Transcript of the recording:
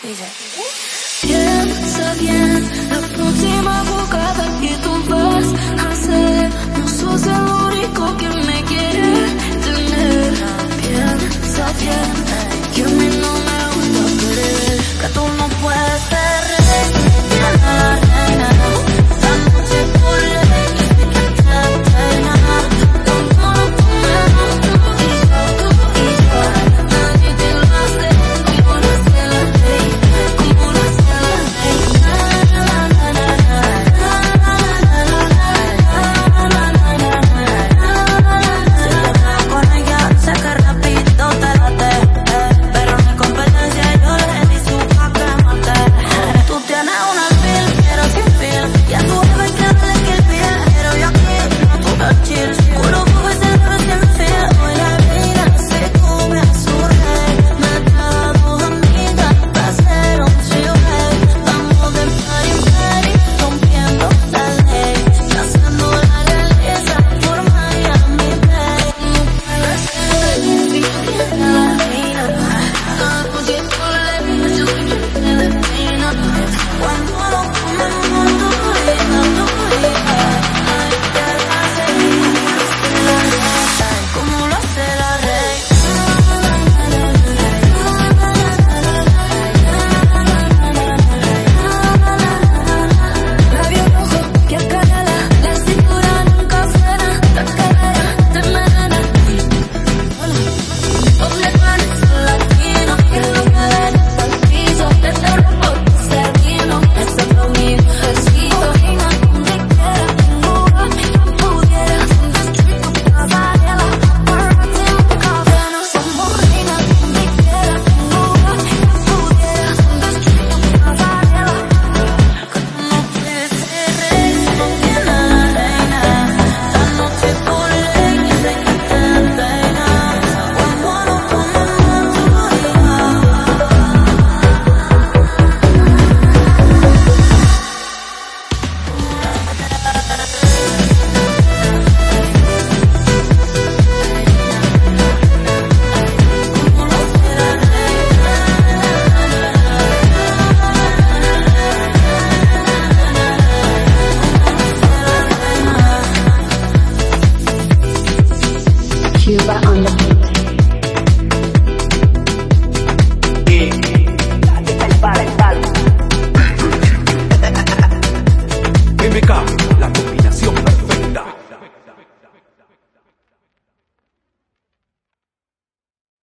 闭嘴 Cuba on the